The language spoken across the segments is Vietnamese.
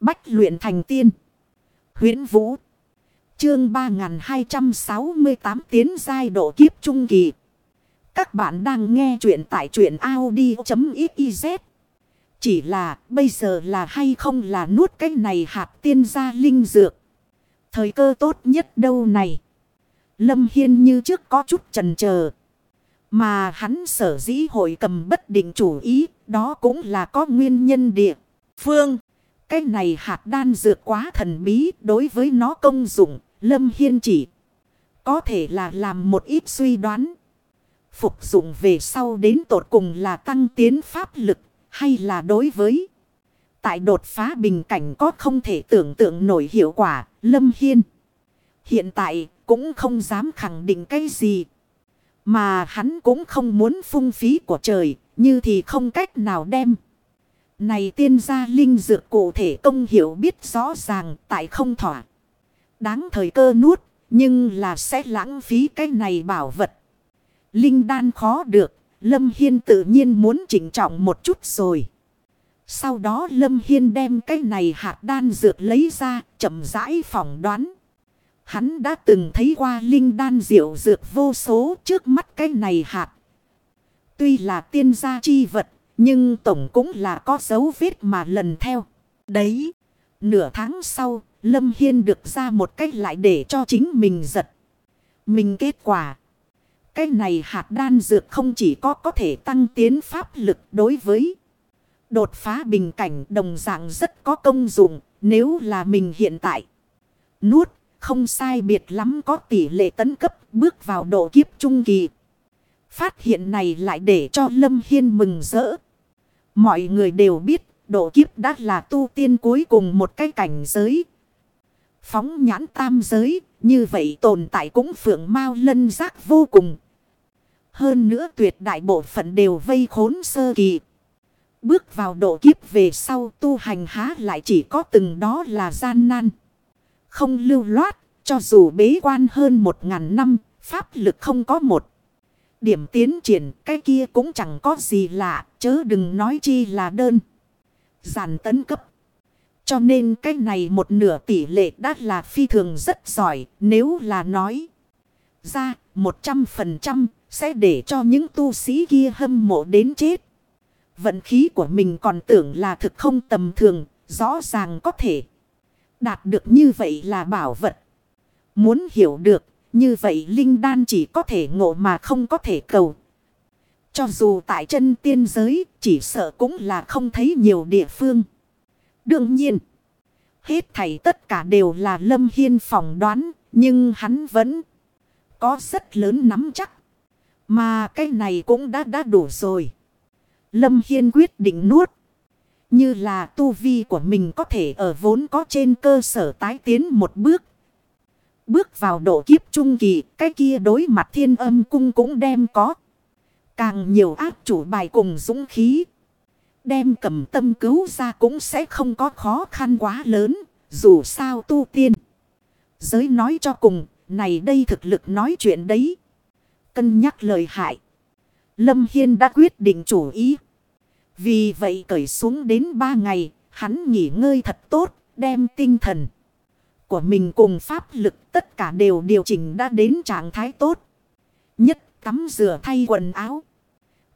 Bách luyện thành tiên. huyễn Vũ. Chương 3268 tiến giai độ kiếp trung kỳ. Các bạn đang nghe truyện tại truyện Audi.xyz. Chỉ là bây giờ là hay không là nuốt cái này hạt tiên gia linh dược. Thời cơ tốt nhất đâu này. Lâm Hiên như trước có chút trần chờ Mà hắn sở dĩ hội cầm bất định chủ ý. Đó cũng là có nguyên nhân địa. Phương. Cái này hạt đan dược quá thần bí, đối với nó công dụng. Lâm Hiên chỉ có thể là làm một ít suy đoán. Phục dụng về sau đến tột cùng là tăng tiến pháp lực, hay là đối với. Tại đột phá bình cảnh có không thể tưởng tượng nổi hiệu quả. Lâm Hiên hiện tại cũng không dám khẳng định cái gì. Mà hắn cũng không muốn phung phí của trời, như thì không cách nào đem. Này tiên gia linh dược cụ thể công hiểu biết rõ ràng tại không thỏa. Đáng thời cơ nuốt, nhưng là sẽ lãng phí cái này bảo vật. Linh đan khó được, Lâm Hiên tự nhiên muốn chỉnh trọng một chút rồi. Sau đó Lâm Hiên đem cái này hạt đan dược lấy ra, chậm rãi phỏng đoán. Hắn đã từng thấy qua linh đan diệu dược vô số trước mắt cái này hạt. Tuy là tiên gia chi vật, nhưng tổng cũng là có dấu vết mà lần theo. Đấy, nửa tháng sau, Lâm Hiên được ra một cách lại để cho chính mình giật. Mình kết quả. Cái này hạt đan dược không chỉ có có thể tăng tiến pháp lực đối với đột phá bình cảnh đồng dạng rất có công dụng nếu là mình hiện tại. Nuốt không sai biệt lắm có tỷ lệ tấn cấp bước vào độ kiếp trung kỳ. Phát hiện này lại để cho Lâm Hiên mừng rỡ. Mọi người đều biết độ kiếp đã là tu tiên cuối cùng một cái cảnh giới. Phóng nhãn tam giới, như vậy tồn tại cũng phượng mau lân giác vô cùng. Hơn nữa tuyệt đại bộ phận đều vây khốn sơ kỳ. Bước vào độ kiếp về sau tu hành há lại chỉ có từng đó là gian nan. Không lưu loát, cho dù bế quan hơn một ngàn năm, pháp lực không có một. Điểm tiến triển cái kia cũng chẳng có gì lạ, chớ đừng nói chi là đơn. Giản tấn cấp. Cho nên cái này một nửa tỷ lệ đã là phi thường rất giỏi, nếu là nói ra một trăm phần trăm sẽ để cho những tu sĩ kia hâm mộ đến chết. Vận khí của mình còn tưởng là thực không tầm thường, rõ ràng có thể đạt được như vậy là bảo vật. Muốn hiểu được, như vậy linh đan chỉ có thể ngộ mà không có thể cầu. Cho dù tại chân tiên giới, chỉ sợ cũng là không thấy nhiều địa phương. Đương nhiên, hết thảy tất cả đều là Lâm Hiên phỏng đoán, nhưng hắn vẫn có rất lớn nắm chắc. Mà cái này cũng đã đã đủ rồi. Lâm Hiên quyết định nuốt. Như là tu vi của mình có thể ở vốn có trên cơ sở tái tiến một bước. Bước vào độ kiếp trung kỳ, cái kia đối mặt thiên âm cung cũng đem có. Càng nhiều áp chủ bài cùng dũng khí. Đem cầm tâm cứu ra cũng sẽ không có khó khăn quá lớn, dù sao tu tiên. Giới nói cho cùng, này đây thực lực nói chuyện đấy. Cân nhắc lời hại. Lâm Hiên đã quyết định chủ ý. Vì vậy cởi xuống đến ba ngày, hắn nghỉ ngơi thật tốt, đem tinh thần của mình cùng pháp lực tất cả đều điều chỉnh đã đến trạng thái tốt. Nhất tắm rửa thay quần áo.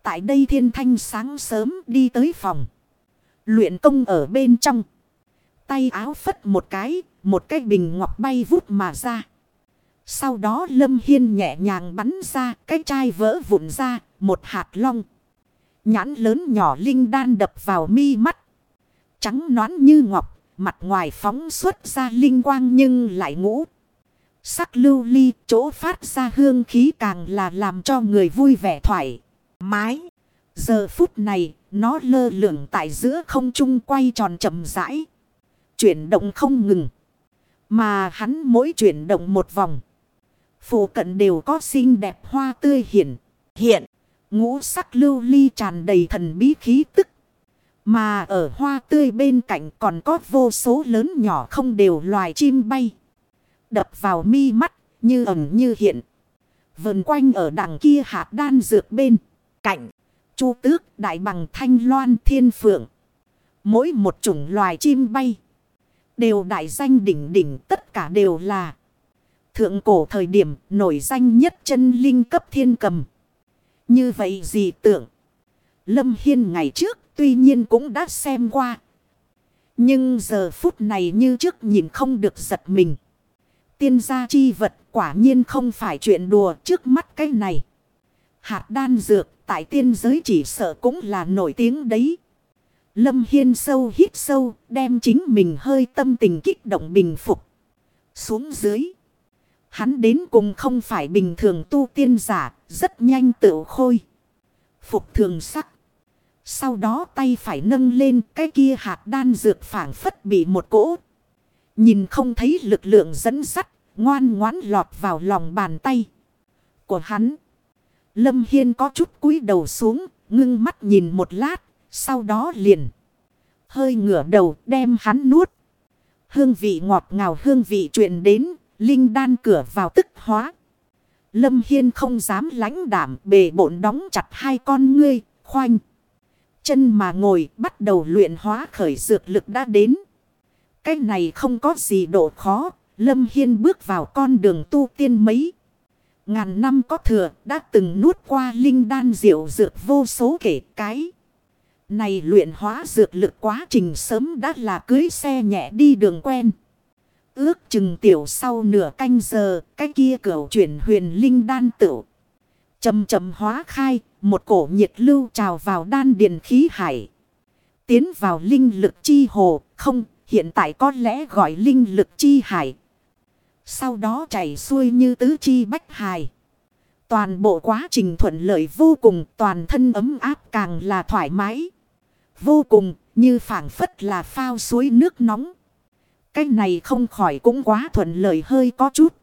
Tại đây thiên thanh sáng sớm đi tới phòng. Luyện công ở bên trong. Tay áo phất một cái, một cái bình ngọc bay vút mà ra. Sau đó Lâm Hiên nhẹ nhàng bắn ra, cái chai vỡ vụn ra, một hạt long. Nhãn lớn nhỏ linh đan đập vào mi mắt. Trắng nõn như ngọc, mặt ngoài phóng xuất ra linh quang nhưng lại ngũ. Sắc lưu ly chỗ phát ra hương khí càng là làm cho người vui vẻ thoải mái. Giờ phút này, nó lơ lửng tại giữa không trung quay tròn chậm rãi. Chuyển động không ngừng. Mà hắn mỗi chuyển động một vòng. Phủ cận đều có xinh đẹp hoa tươi hiển. Hiện, ngũ sắc lưu ly tràn đầy thần bí khí tức. Mà ở hoa tươi bên cạnh còn có vô số lớn nhỏ không đều loài chim bay. Đập vào mi mắt, như ẩn như hiện. Vần quanh ở đằng kia hạt đan dược bên, cạnh. Chu tước, đại bằng thanh loan thiên phượng. Mỗi một chủng loài chim bay. Đều đại danh đỉnh đỉnh tất cả đều là. Thượng cổ thời điểm nổi danh nhất chân linh cấp thiên cầm. Như vậy gì tưởng. Lâm Hiên ngày trước tuy nhiên cũng đã xem qua. Nhưng giờ phút này như trước nhìn không được giật mình. Tiên gia chi vật quả nhiên không phải chuyện đùa trước mắt cái này. Hạt đan dược tại tiên giới chỉ sợ cũng là nổi tiếng đấy. Lâm Hiên sâu hít sâu đem chính mình hơi tâm tình kích động bình phục. Xuống dưới. Hắn đến cùng không phải bình thường tu tiên giả, rất nhanh tự khôi. Phục thường sắc. Sau đó tay phải nâng lên cái kia hạt đan dược phản phất bị một cỗ. Nhìn không thấy lực lượng dẫn sắt, ngoan ngoãn lọt vào lòng bàn tay của hắn. Lâm Hiên có chút cúi đầu xuống, ngưng mắt nhìn một lát, sau đó liền. Hơi ngửa đầu đem hắn nuốt. Hương vị ngọt ngào hương vị truyền đến, linh đan cửa vào tức hóa. Lâm Hiên không dám lãnh đảm bề bộn đóng chặt hai con ngươi, khoanh. Chân mà ngồi bắt đầu luyện hóa khởi dược lực đã đến. Cái này không có gì độ khó, Lâm Hiên bước vào con đường tu tiên mấy. Ngàn năm có thừa đã từng nuốt qua linh đan diệu dược vô số kể cái. Này luyện hóa dược lực quá trình sớm đã là cưới xe nhẹ đi đường quen. Ước chừng tiểu sau nửa canh giờ, cái kia cửa chuyển huyền linh đan tự. Chầm chầm hóa khai, một cổ nhiệt lưu trào vào đan điền khí hải. Tiến vào linh lực chi hồ, không, hiện tại có lẽ gọi linh lực chi hải. Sau đó chảy xuôi như tứ chi bách hài. Toàn bộ quá trình thuận lợi vô cùng, toàn thân ấm áp càng là thoải mái. Vô cùng, như phảng phất là phao suối nước nóng. Cái này không khỏi cũng quá thuận lợi hơi có chút.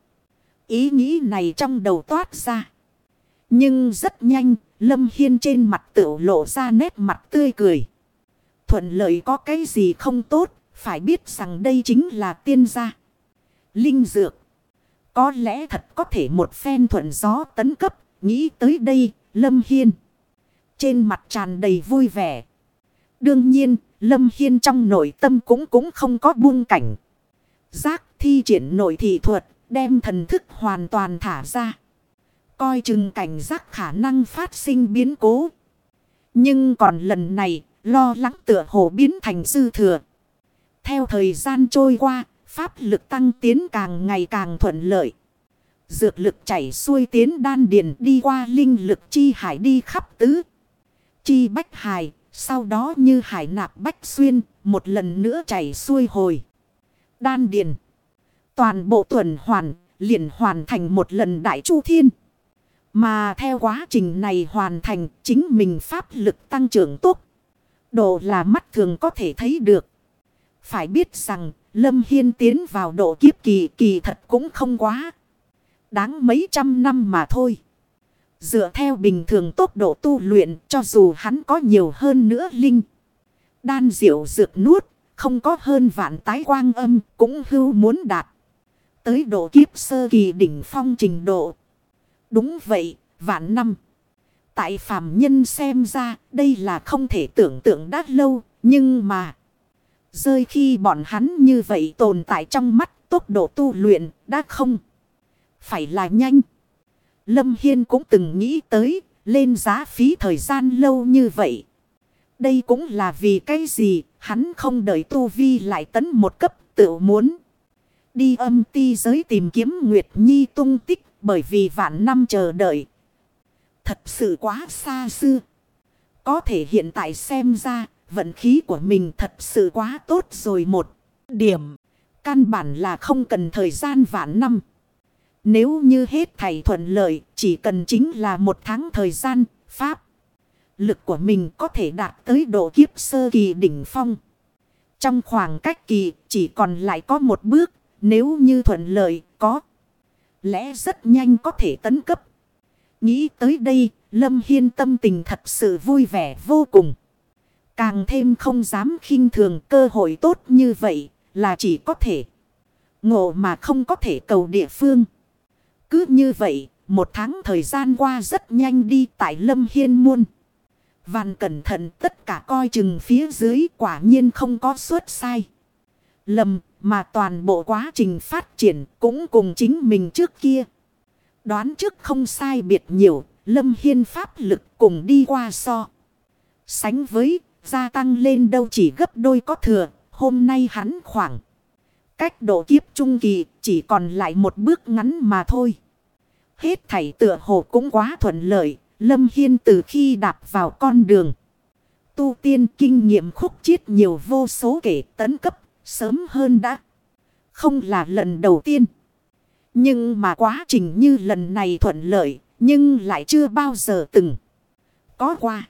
Ý nghĩ này trong đầu toát ra. Nhưng rất nhanh, Lâm Hiên trên mặt tự lộ ra nét mặt tươi cười. Thuận lợi có cái gì không tốt, phải biết rằng đây chính là tiên gia. Linh dược. Có lẽ thật có thể một phen thuận gió tấn cấp, nghĩ tới đây, Lâm Hiên. Trên mặt tràn đầy vui vẻ. Đương nhiên, Lâm Hiên trong nội tâm cũng cũng không có buông cảnh. Giác thi triển nội thị thuật, đem thần thức hoàn toàn thả ra. Coi chừng cảnh giác khả năng phát sinh biến cố. Nhưng còn lần này, lo lắng tựa hồ biến thành dư thừa. Theo thời gian trôi qua, pháp lực tăng tiến càng ngày càng thuận lợi. Dược lực chảy xuôi tiến đan điền đi qua linh lực chi hải đi khắp tứ. Chi bách hải, sau đó như hải nạp bách xuyên, một lần nữa chảy xuôi hồi. Đan điền. Toàn bộ tuần hoàn, liền hoàn thành một lần đại chu thiên. Mà theo quá trình này hoàn thành, chính mình pháp lực tăng trưởng tốt. Độ là mắt thường có thể thấy được. Phải biết rằng, Lâm Hiên tiến vào độ kiếp kỳ kỳ thật cũng không quá. Đáng mấy trăm năm mà thôi. Dựa theo bình thường tốc độ tu luyện cho dù hắn có nhiều hơn nữa linh. Đan diệu dược nuốt, không có hơn vạn tái quang âm cũng hưu muốn đạt. Tới độ kiếp sơ kỳ đỉnh phong trình độ. Đúng vậy, vạn năm. Tại phàm nhân xem ra đây là không thể tưởng tượng đã lâu, nhưng mà... Rơi khi bọn hắn như vậy tồn tại trong mắt tốc độ tu luyện đã không. Phải là nhanh. Lâm Hiên cũng từng nghĩ tới lên giá phí thời gian lâu như vậy. Đây cũng là vì cái gì hắn không đợi tu vi lại tấn một cấp tự muốn. Đi âm ti giới tìm kiếm Nguyệt Nhi tung tích bởi vì vạn năm chờ đợi. Thật sự quá xa xưa. Có thể hiện tại xem ra vận khí của mình thật sự quá tốt rồi một điểm. Căn bản là không cần thời gian vạn năm. Nếu như hết thầy thuận lợi, chỉ cần chính là một tháng thời gian, pháp. Lực của mình có thể đạt tới độ kiếp sơ kỳ đỉnh phong. Trong khoảng cách kỳ, chỉ còn lại có một bước, nếu như thuận lợi, có. Lẽ rất nhanh có thể tấn cấp. Nghĩ tới đây, Lâm Hiên tâm tình thật sự vui vẻ vô cùng. Càng thêm không dám khinh thường cơ hội tốt như vậy là chỉ có thể ngộ mà không có thể cầu địa phương. Cứ như vậy, một tháng thời gian qua rất nhanh đi tại Lâm Hiên Muôn. Văn cẩn thận tất cả coi chừng phía dưới quả nhiên không có suốt sai. Lầm, Mà toàn bộ quá trình phát triển cũng cùng chính mình trước kia. Đoán trước không sai biệt nhiều, Lâm Hiên pháp lực cùng đi qua so. Sánh với, gia tăng lên đâu chỉ gấp đôi có thừa, hôm nay hắn khoảng. Cách độ kiếp trung kỳ chỉ còn lại một bước ngắn mà thôi. Hết thảy tựa hồ cũng quá thuận lợi, Lâm Hiên từ khi đạp vào con đường. Tu tiên kinh nghiệm khúc chiết nhiều vô số kể tấn cấp, sớm hơn đã. Không là lần đầu tiên. Nhưng mà quá trình như lần này thuận lợi, nhưng lại chưa bao giờ từng có qua.